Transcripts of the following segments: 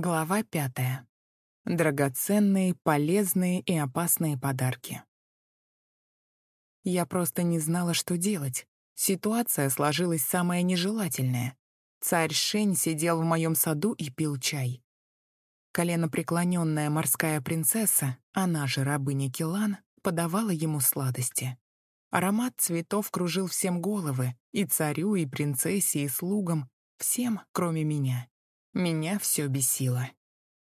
Глава пятая. Драгоценные, полезные и опасные подарки. Я просто не знала, что делать. Ситуация сложилась самая нежелательная. Царь Шень сидел в моем саду и пил чай. Коленопреклоненная морская принцесса, она же рабыня Килан, подавала ему сладости. Аромат цветов кружил всем головы, и царю, и принцессе, и слугам, всем, кроме меня. Меня все бесило.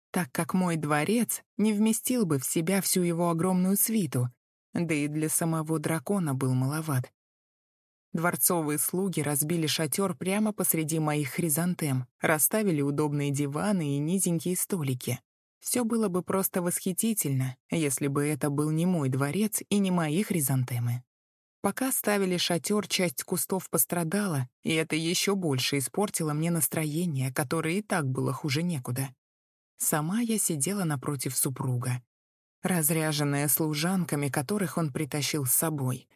Так как мой дворец не вместил бы в себя всю его огромную свиту, да и для самого дракона был маловат. Дворцовые слуги разбили шатер прямо посреди моих хризантем, расставили удобные диваны и низенькие столики. Все было бы просто восхитительно, если бы это был не мой дворец и не мои хризантемы. Пока ставили шатер, часть кустов пострадала, и это еще больше испортило мне настроение, которое и так было хуже некуда. Сама я сидела напротив супруга, разряженная служанками, которых он притащил с собой.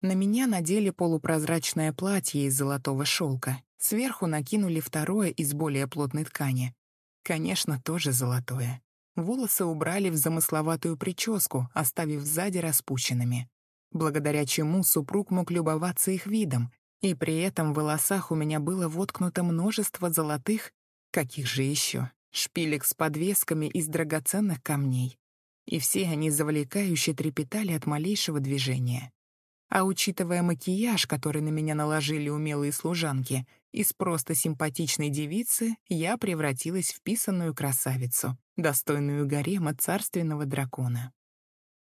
На меня надели полупрозрачное платье из золотого шелка, сверху накинули второе из более плотной ткани. Конечно, тоже золотое. Волосы убрали в замысловатую прическу, оставив сзади распущенными благодаря чему супруг мог любоваться их видом, и при этом в волосах у меня было воткнуто множество золотых, каких же еще, шпилек с подвесками из драгоценных камней. И все они завлекающе трепетали от малейшего движения. А учитывая макияж, который на меня наложили умелые служанки, из просто симпатичной девицы я превратилась в писанную красавицу, достойную гарема царственного дракона.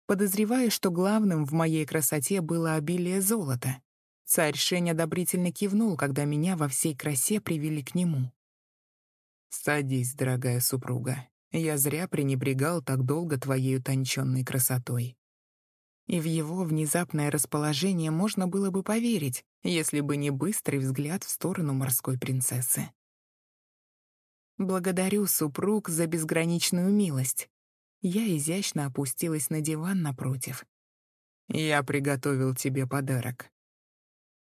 Подозреваю, что главным в моей красоте было обилие золота. Царь Шень одобрительно кивнул, когда меня во всей красе привели к нему. «Садись, дорогая супруга. Я зря пренебрегал так долго твоей утонченной красотой». И в его внезапное расположение можно было бы поверить, если бы не быстрый взгляд в сторону морской принцессы. Благодарю супруг за безграничную милость. Я изящно опустилась на диван напротив. «Я приготовил тебе подарок».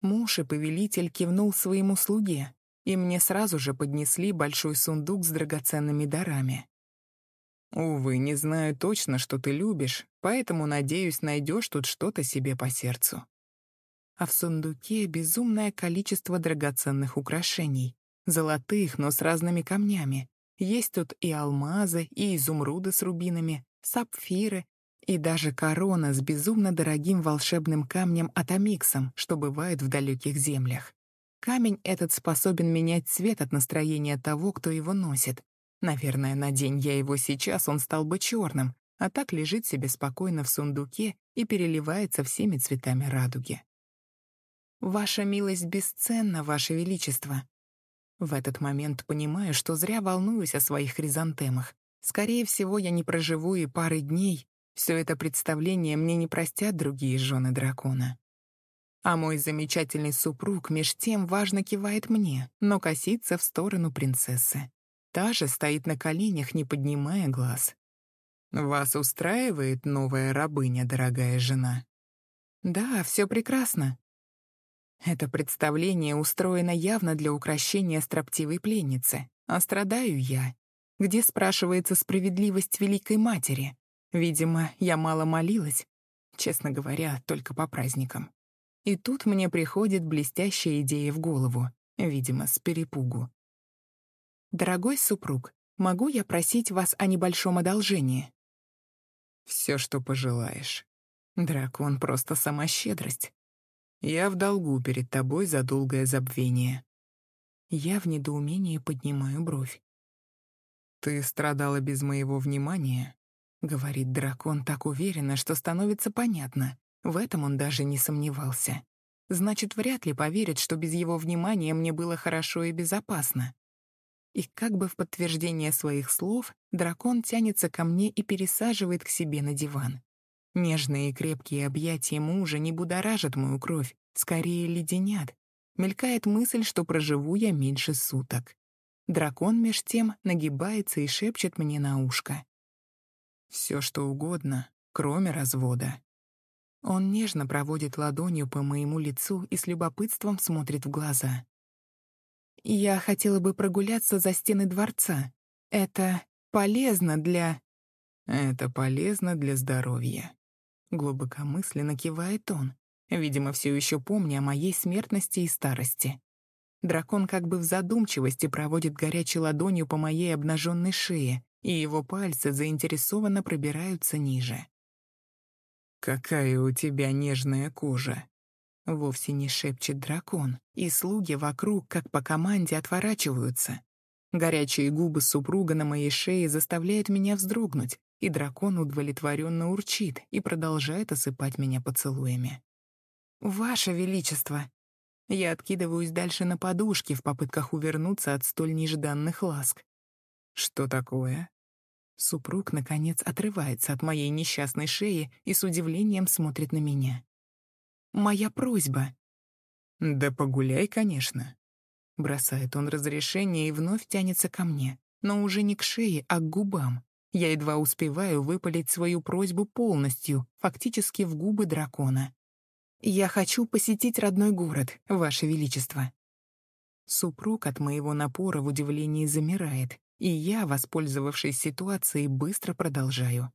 Муж и повелитель кивнул своему слуге, и мне сразу же поднесли большой сундук с драгоценными дарами. «Увы, не знаю точно, что ты любишь, поэтому, надеюсь, найдешь тут что-то себе по сердцу». А в сундуке безумное количество драгоценных украшений, золотых, но с разными камнями, есть тут и алмазы, и изумруды с рубинами, сапфиры, и даже корона с безумно дорогим волшебным камнем атомиксом, что бывает в далеких землях. Камень этот способен менять цвет от настроения того, кто его носит. Наверное, на день я его сейчас, он стал бы черным, а так лежит себе спокойно в сундуке и переливается всеми цветами радуги. «Ваша милость бесценна, Ваше Величество», в этот момент понимаю, что зря волнуюсь о своих хризантемах. Скорее всего, я не проживу и пары дней. Все это представление мне не простят другие жены дракона. А мой замечательный супруг меж тем важно кивает мне, но косится в сторону принцессы. Та же стоит на коленях, не поднимая глаз. «Вас устраивает новая рабыня, дорогая жена?» «Да, все прекрасно», это представление устроено явно для украшения строптивой пленницы, а страдаю я. Где спрашивается справедливость Великой Матери? Видимо, я мало молилась, честно говоря, только по праздникам. И тут мне приходит блестящая идея в голову, видимо, с перепугу. «Дорогой супруг, могу я просить вас о небольшом одолжении?» «Все, что пожелаешь. Дракон — просто сама щедрость. Я в долгу перед тобой за долгое забвение. Я в недоумении поднимаю бровь. «Ты страдала без моего внимания?» — говорит дракон так уверенно, что становится понятно. В этом он даже не сомневался. Значит, вряд ли поверит, что без его внимания мне было хорошо и безопасно. И как бы в подтверждение своих слов, дракон тянется ко мне и пересаживает к себе на диван. Нежные и крепкие объятия мужа не будоражат мою кровь, скорее леденят. Мелькает мысль, что проживу я меньше суток. Дракон меж тем нагибается и шепчет мне на ушко. Все что угодно, кроме развода. Он нежно проводит ладонью по моему лицу и с любопытством смотрит в глаза. «Я хотела бы прогуляться за стены дворца. Это полезно для... Это полезно для здоровья. Глубокомысленно кивает он, видимо, все еще помня о моей смертности и старости. Дракон как бы в задумчивости проводит горячей ладонью по моей обнаженной шее, и его пальцы заинтересованно пробираются ниже. «Какая у тебя нежная кожа!» Вовсе не шепчет дракон, и слуги вокруг, как по команде, отворачиваются. Горячие губы супруга на моей шее заставляют меня вздрогнуть, и дракон удовлетворенно урчит и продолжает осыпать меня поцелуями. «Ваше Величество!» Я откидываюсь дальше на подушке в попытках увернуться от столь нежданных ласк. «Что такое?» Супруг, наконец, отрывается от моей несчастной шеи и с удивлением смотрит на меня. «Моя просьба». «Да погуляй, конечно». Бросает он разрешение и вновь тянется ко мне, но уже не к шее, а к губам. Я едва успеваю выпалить свою просьбу полностью, фактически в губы дракона. «Я хочу посетить родной город, Ваше Величество». Супруг от моего напора в удивлении замирает, и я, воспользовавшись ситуацией, быстро продолжаю.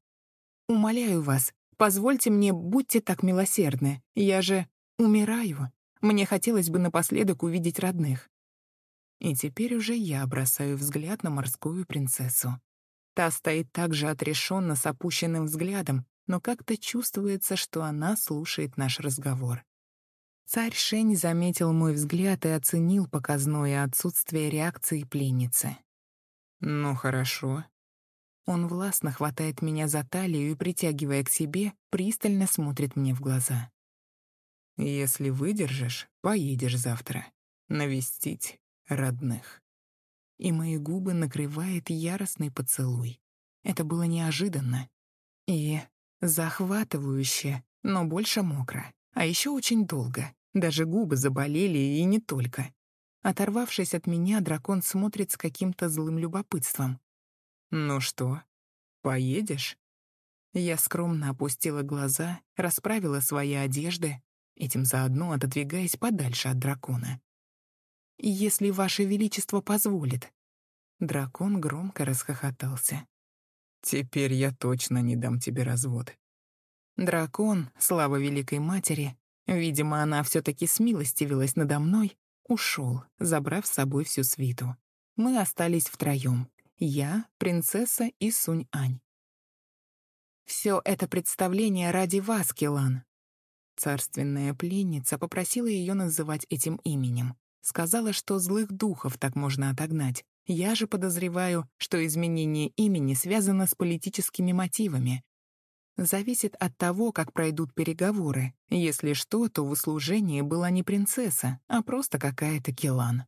«Умоляю вас, позвольте мне, будьте так милосердны. Я же умираю. Мне хотелось бы напоследок увидеть родных». И теперь уже я бросаю взгляд на морскую принцессу. Та стоит так же отрешенно с опущенным взглядом, но как-то чувствуется, что она слушает наш разговор. Царь Шень заметил мой взгляд и оценил показное отсутствие реакции пленницы. «Ну, хорошо». Он властно хватает меня за талию и, притягивая к себе, пристально смотрит мне в глаза. «Если выдержишь, поедешь завтра. Навестить родных». И мои губы накрывает яростный поцелуй. Это было неожиданно и захватывающе, но больше мокро. А еще очень долго. Даже губы заболели, и не только. Оторвавшись от меня, дракон смотрит с каким-то злым любопытством. «Ну что, поедешь?» Я скромно опустила глаза, расправила свои одежды, этим заодно отодвигаясь подальше от дракона. «Если Ваше Величество позволит». Дракон громко расхохотался. «Теперь я точно не дам тебе развод». Дракон, слава Великой Матери, видимо, она все таки смилостивилась надо мной, ушел, забрав с собой всю свиту. Мы остались втроем. Я, принцесса и Сунь-Ань. «Все это представление ради вас, Келан». Царственная пленница попросила ее называть этим именем. Сказала, что злых духов так можно отогнать. Я же подозреваю, что изменение имени связано с политическими мотивами, зависит от того, как пройдут переговоры. Если что, то в услужении была не принцесса, а просто какая-то Келан.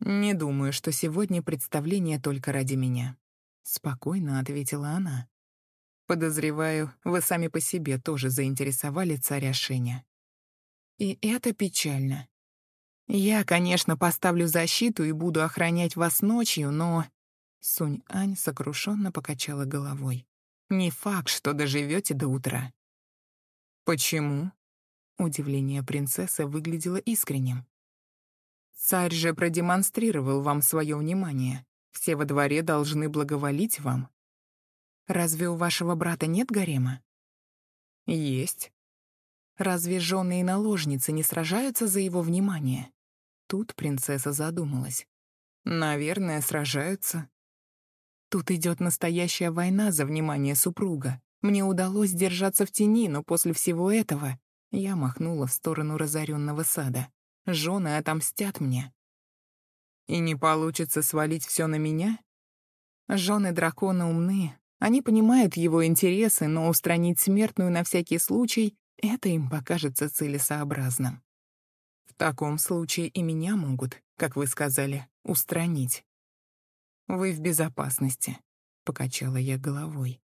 «Не думаю, что сегодня представление только ради меня», — спокойно ответила она. «Подозреваю, вы сами по себе тоже заинтересовали царя Шеня. И это печально. Я, конечно, поставлю защиту и буду охранять вас ночью, но...» Сунь-Ань сокрушенно покачала головой. Не факт, что доживете до утра. Почему? Удивление принцессы выглядело искренним. Царь же продемонстрировал вам свое внимание. Все во дворе должны благоволить вам. Разве у вашего брата нет гарема? Есть. Разве жены и наложницы не сражаются за его внимание? Тут принцесса задумалась. Наверное, сражаются. Тут идет настоящая война за внимание супруга. Мне удалось держаться в тени, но после всего этого я махнула в сторону разоренного сада. Жены отомстят мне. И не получится свалить все на меня? Жены дракона умны. Они понимают его интересы, но устранить смертную на всякий случай — это им покажется целесообразным. В таком случае и меня могут, как вы сказали, устранить. «Вы в безопасности», — покачала я головой.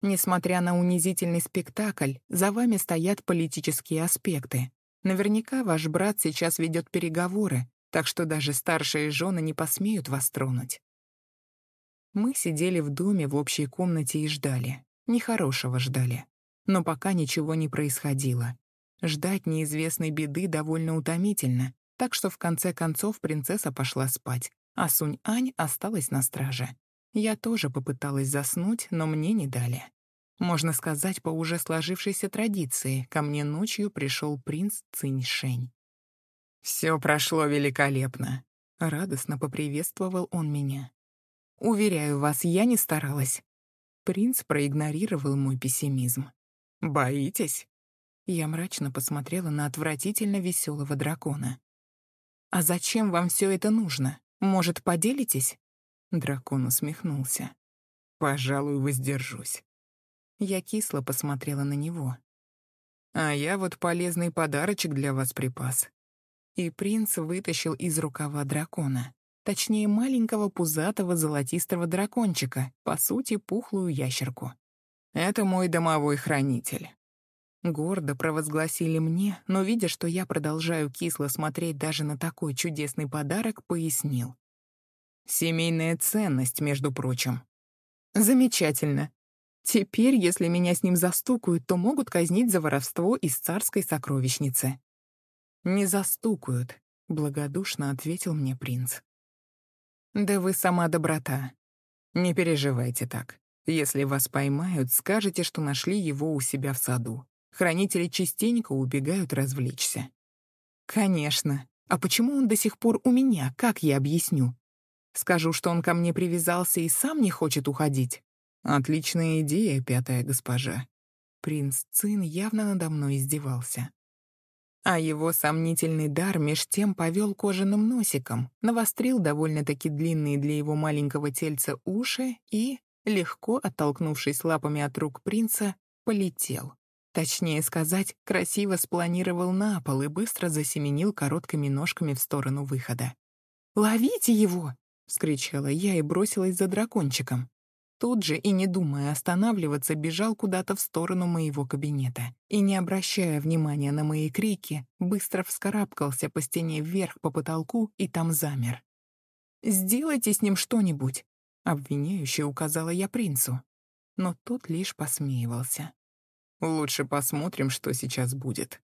«Несмотря на унизительный спектакль, за вами стоят политические аспекты. Наверняка ваш брат сейчас ведет переговоры, так что даже старшие жены не посмеют вас тронуть». Мы сидели в доме в общей комнате и ждали. Нехорошего ждали. Но пока ничего не происходило. Ждать неизвестной беды довольно утомительно, так что в конце концов принцесса пошла спать, а Сунь-Ань осталась на страже. Я тоже попыталась заснуть, но мне не дали. Можно сказать, по уже сложившейся традиции, ко мне ночью пришел принц Цинь-Шень. «Все прошло великолепно», — радостно поприветствовал он меня. «Уверяю вас, я не старалась». Принц проигнорировал мой пессимизм. «Боитесь?» Я мрачно посмотрела на отвратительно веселого дракона. «А зачем вам все это нужно? Может, поделитесь?» Дракон усмехнулся. «Пожалуй, воздержусь». Я кисло посмотрела на него. «А я вот полезный подарочек для вас припас». И принц вытащил из рукава дракона, точнее маленького пузатого золотистого дракончика, по сути, пухлую ящерку. «Это мой домовой хранитель». Гордо провозгласили мне, но, видя, что я продолжаю кисло смотреть даже на такой чудесный подарок, пояснил. «Семейная ценность, между прочим». «Замечательно. Теперь, если меня с ним застукают, то могут казнить за воровство из царской сокровищницы. «Не застукают», — благодушно ответил мне принц. «Да вы сама доброта. Не переживайте так. Если вас поймают, скажете, что нашли его у себя в саду. Хранители частенько убегают развлечься». «Конечно. А почему он до сих пор у меня, как я объясню? Скажу, что он ко мне привязался и сам не хочет уходить. «Отличная идея, пятая госпожа». Принц Цин явно надо мной издевался. А его сомнительный дар меж тем повел кожаным носиком, навострил довольно-таки длинные для его маленького тельца уши и, легко оттолкнувшись лапами от рук принца, полетел. Точнее сказать, красиво спланировал на пол и быстро засеменил короткими ножками в сторону выхода. «Ловите его!» — вскричала я и бросилась за дракончиком. Тут же и не думая останавливаться, бежал куда-то в сторону моего кабинета. И, не обращая внимания на мои крики, быстро вскарабкался по стене вверх по потолку и там замер. «Сделайте с ним что-нибудь», — обвиняюще указала я принцу. Но тот лишь посмеивался. «Лучше посмотрим, что сейчас будет».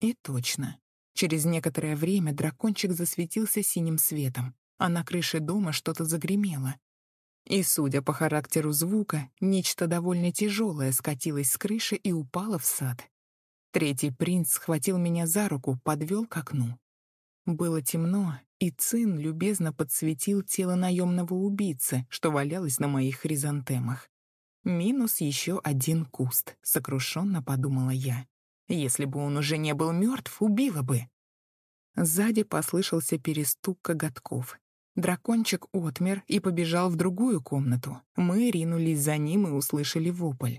И точно. Через некоторое время дракончик засветился синим светом, а на крыше дома что-то загремело, и, судя по характеру звука, нечто довольно тяжелое скатилось с крыши и упало в сад. Третий принц схватил меня за руку, подвел к окну. Было темно, и Цин любезно подсветил тело наемного убийцы, что валялось на моих хризантемах. Минус еще один куст, сокрушенно подумала я. Если бы он уже не был мертв, убила бы. Сзади послышался перестук коготков. Дракончик отмер и побежал в другую комнату. Мы ринулись за ним и услышали вопль.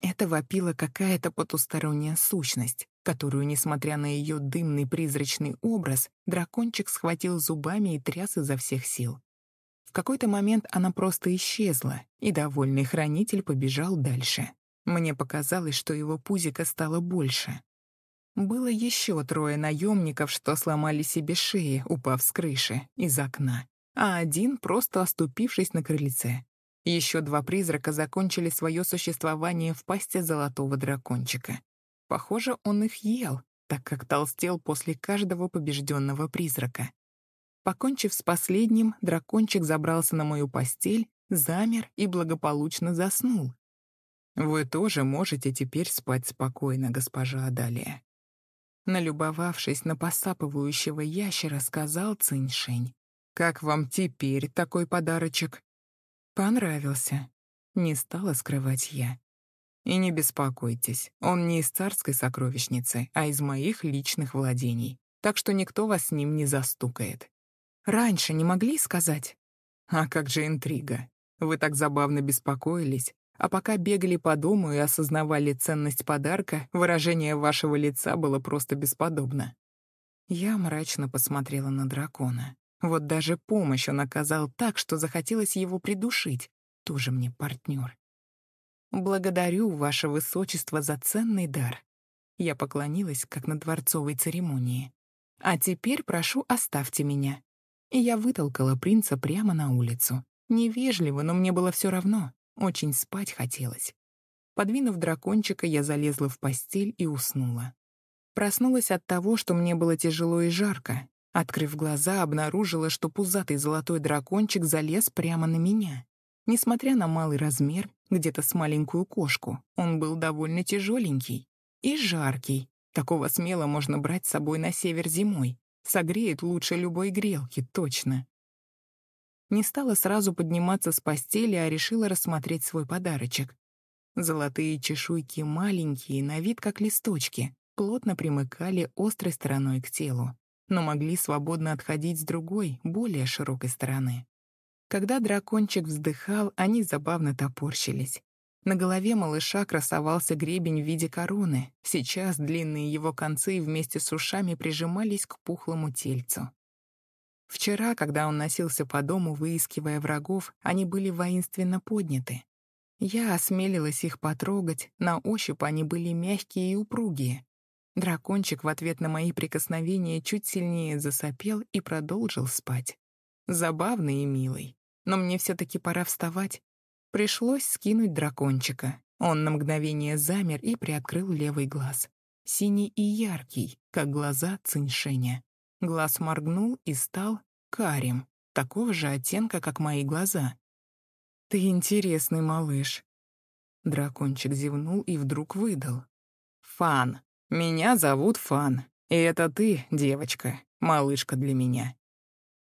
Это вопила какая-то потусторонняя сущность, которую, несмотря на ее дымный призрачный образ, дракончик схватил зубами и тряс изо всех сил. В какой-то момент она просто исчезла, и довольный хранитель побежал дальше. Мне показалось, что его пузико стало больше. Было еще трое наемников, что сломали себе шеи, упав с крыши, из окна а один просто оступившись на крыльце. Еще два призрака закончили свое существование в пасте золотого дракончика. Похоже, он их ел, так как толстел после каждого побежденного призрака. Покончив с последним, дракончик забрался на мою постель, замер и благополучно заснул. «Вы тоже можете теперь спать спокойно, госпожа Адалия». Налюбовавшись на посапывающего ящера, сказал Циньшень. Как вам теперь такой подарочек? Понравился. Не стала скрывать я. И не беспокойтесь, он не из царской сокровищницы, а из моих личных владений, так что никто вас с ним не застукает. Раньше не могли сказать? А как же интрига? Вы так забавно беспокоились, а пока бегали по дому и осознавали ценность подарка, выражение вашего лица было просто бесподобно. Я мрачно посмотрела на дракона. Вот даже помощь он оказал так, что захотелось его придушить. Тоже мне партнер. «Благодарю, ваше высочество, за ценный дар». Я поклонилась, как на дворцовой церемонии. «А теперь, прошу, оставьте меня». И я вытолкала принца прямо на улицу. Невежливо, но мне было все равно. Очень спать хотелось. Подвинув дракончика, я залезла в постель и уснула. Проснулась от того, что мне было тяжело и жарко, Открыв глаза, обнаружила, что пузатый золотой дракончик залез прямо на меня. Несмотря на малый размер, где-то с маленькую кошку, он был довольно тяжеленький и жаркий. Такого смело можно брать с собой на север зимой. Согреет лучше любой грелки, точно. Не стала сразу подниматься с постели, а решила рассмотреть свой подарочек. Золотые чешуйки маленькие, на вид как листочки, плотно примыкали острой стороной к телу, но могли свободно отходить с другой, более широкой стороны. Когда дракончик вздыхал, они забавно топорщились. На голове малыша красовался гребень в виде короны. Сейчас длинные его концы вместе с ушами прижимались к пухлому тельцу. Вчера, когда он носился по дому, выискивая врагов, они были воинственно подняты. Я осмелилась их потрогать, на ощупь они были мягкие и упругие. Дракончик в ответ на мои прикосновения чуть сильнее засопел и продолжил спать. Забавный и милый. Но мне все таки пора вставать. Пришлось скинуть дракончика. Он на мгновение замер и приоткрыл левый глаз. Синий и яркий, как глаза Циньшеня. Глаз моргнул и стал карим, такого же оттенка, как мои глаза. «Ты интересный малыш». Дракончик зевнул и вдруг выдал. «Фан. Меня зовут Фан. И это ты, девочка, малышка для меня».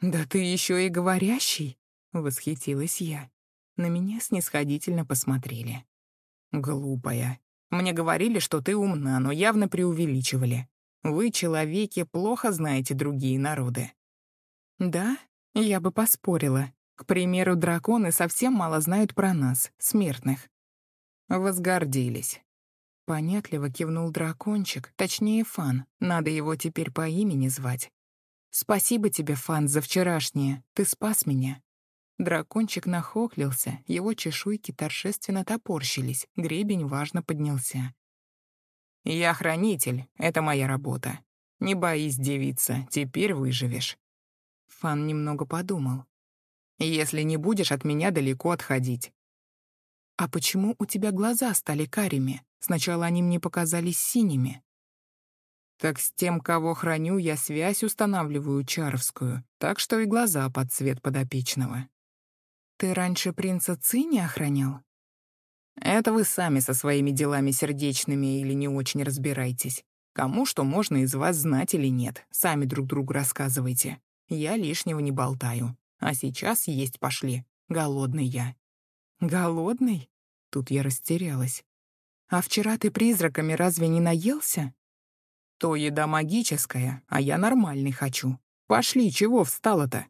«Да ты еще и говорящий», — восхитилась я. На меня снисходительно посмотрели. «Глупая. Мне говорили, что ты умна, но явно преувеличивали. Вы, человеки, плохо знаете другие народы». «Да, я бы поспорила. К примеру, драконы совсем мало знают про нас, смертных». Возгордились. Понятливо кивнул дракончик, точнее, Фан. Надо его теперь по имени звать. «Спасибо тебе, Фан, за вчерашнее. Ты спас меня. Дракончик нахохлился, его чешуйки торжественно топорщились, гребень важно поднялся. «Я хранитель, это моя работа. Не боись, девица, теперь выживешь». Фан немного подумал. «Если не будешь от меня далеко отходить». «А почему у тебя глаза стали карими? Сначала они мне показались синими». «Так с тем, кого храню, я связь устанавливаю чаровскую, так что и глаза под цвет подопечного». Ты раньше принца Цини охранял? Это вы сами со своими делами сердечными или не очень разбирайтесь. Кому что можно из вас знать или нет, сами друг другу рассказывайте. Я лишнего не болтаю. А сейчас есть пошли. Голодный я. Голодный? Тут я растерялась. А вчера ты призраками разве не наелся? То еда магическая, а я нормальный хочу. Пошли, чего встала-то?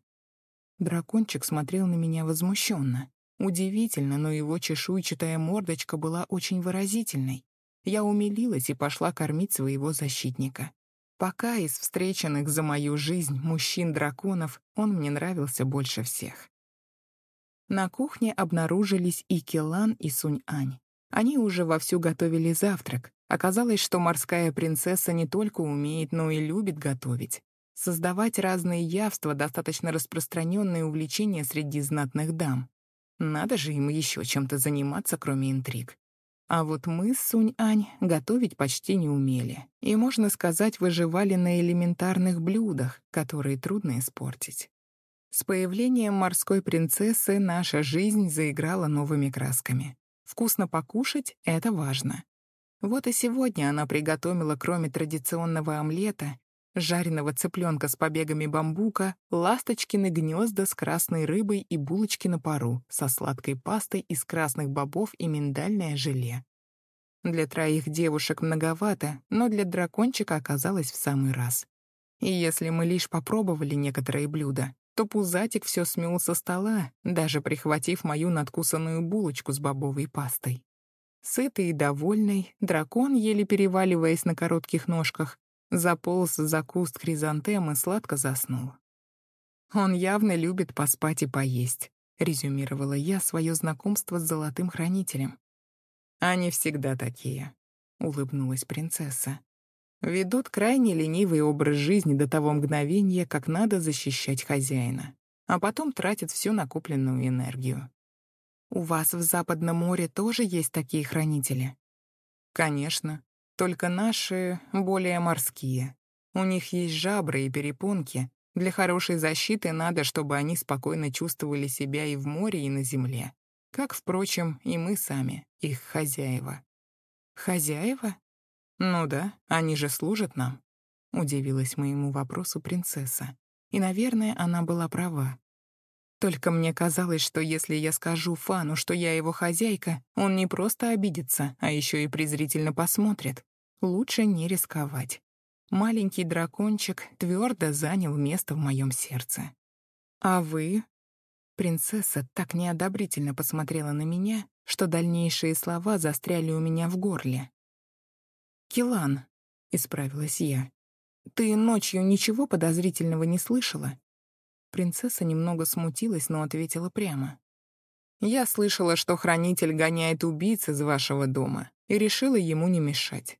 Дракончик смотрел на меня возмущенно. Удивительно, но его чешуйчатая мордочка была очень выразительной. Я умилилась и пошла кормить своего защитника. Пока из встреченных за мою жизнь мужчин-драконов он мне нравился больше всех. На кухне обнаружились и Келан, и Сунь-Ань. Они уже вовсю готовили завтрак. Оказалось, что морская принцесса не только умеет, но и любит готовить. Создавать разные явства — достаточно распространенное увлечение среди знатных дам. Надо же им еще чем-то заниматься, кроме интриг. А вот мы с Сунь-Ань готовить почти не умели. И, можно сказать, выживали на элементарных блюдах, которые трудно испортить. С появлением морской принцессы наша жизнь заиграла новыми красками. Вкусно покушать — это важно. Вот и сегодня она приготовила, кроме традиционного омлета, жареного цыпленка с побегами бамбука, ласточкины гнезда с красной рыбой и булочки на пару со сладкой пастой из красных бобов и миндальное желе. Для троих девушек многовато, но для дракончика оказалось в самый раз. И если мы лишь попробовали некоторые блюда, то пузатик все смел со стола, даже прихватив мою надкусанную булочку с бобовой пастой. Сытый и довольный, дракон, еле переваливаясь на коротких ножках, заполз за куст хризантем и сладко заснул. «Он явно любит поспать и поесть», — резюмировала я свое знакомство с золотым хранителем. «Они всегда такие», — улыбнулась принцесса. «Ведут крайне ленивый образ жизни до того мгновения, как надо защищать хозяина, а потом тратят всю накопленную энергию». «У вас в Западном море тоже есть такие хранители?» «Конечно. Только наши более морские. У них есть жабры и перепонки, Для хорошей защиты надо, чтобы они спокойно чувствовали себя и в море, и на земле. Как, впрочем, и мы сами, их хозяева. Хозяева? Ну да, они же служат нам. Удивилась моему вопросу принцесса. И, наверное, она была права. Только мне казалось, что если я скажу Фану, что я его хозяйка, он не просто обидится, а еще и презрительно посмотрит. Лучше не рисковать. Маленький дракончик твердо занял место в моем сердце. «А вы?» Принцесса так неодобрительно посмотрела на меня, что дальнейшие слова застряли у меня в горле. «Килан», — исправилась я, — «ты ночью ничего подозрительного не слышала?» Принцесса немного смутилась, но ответила прямо. «Я слышала, что хранитель гоняет убийц из вашего дома, и решила ему не мешать.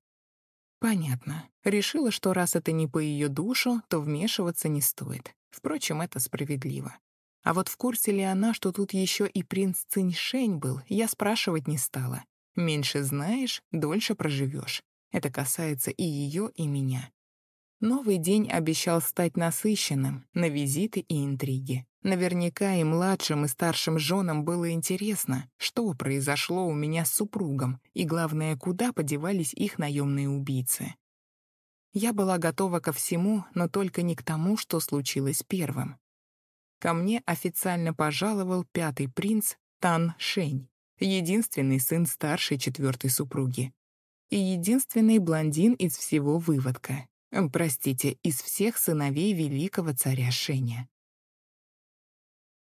Понятно. Решила, что раз это не по ее душу, то вмешиваться не стоит. Впрочем, это справедливо. А вот в курсе ли она, что тут еще и принц Циньшень был, я спрашивать не стала. Меньше знаешь, дольше проживешь. Это касается и ее, и меня. Новый день обещал стать насыщенным на визиты и интриги. Наверняка и младшим, и старшим женам было интересно, что произошло у меня с супругом, и, главное, куда подевались их наемные убийцы. Я была готова ко всему, но только не к тому, что случилось первым. Ко мне официально пожаловал пятый принц Тан Шень, единственный сын старшей четвертой супруги и единственный блондин из всего выводка. Простите, из всех сыновей великого царя Шеня.